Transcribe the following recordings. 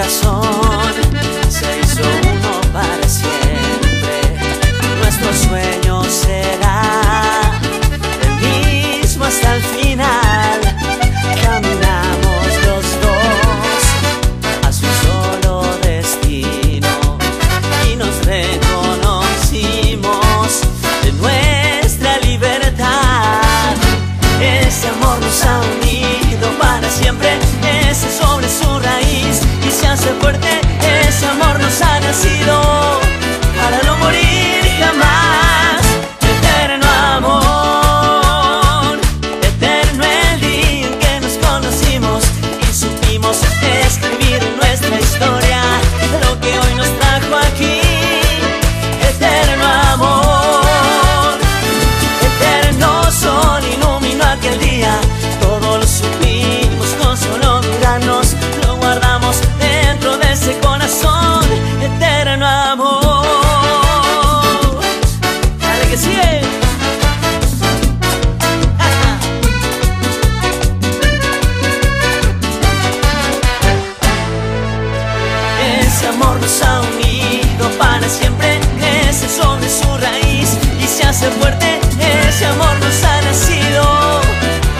corazón se hizo uno para siempre. Nuestro sueño será el mismo hasta el final. Caminamos los dos a su solo destino y nos reconocimos de nuestra libertad. Ese amor nos ha unido. sido Para siempre, crece sobre su raíz y se hace fuerte. Ese amor nos ha nacido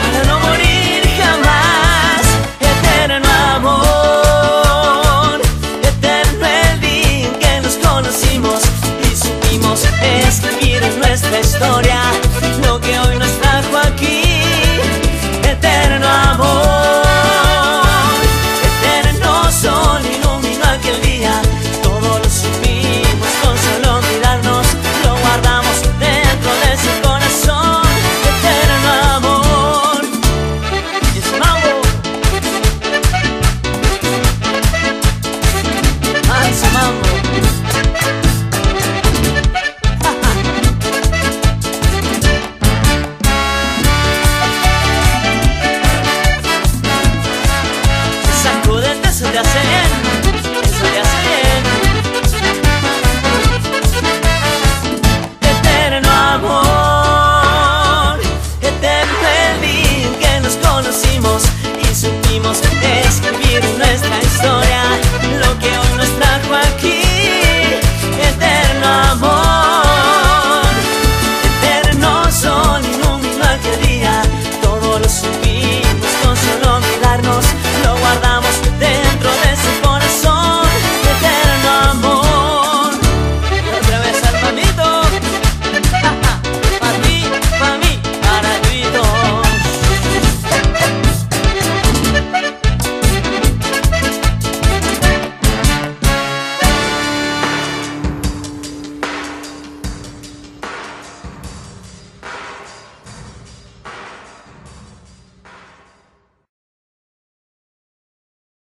para no morir jamás. Eterno amor, eterno el día que nos conocimos y supimos escribir nuestra historia.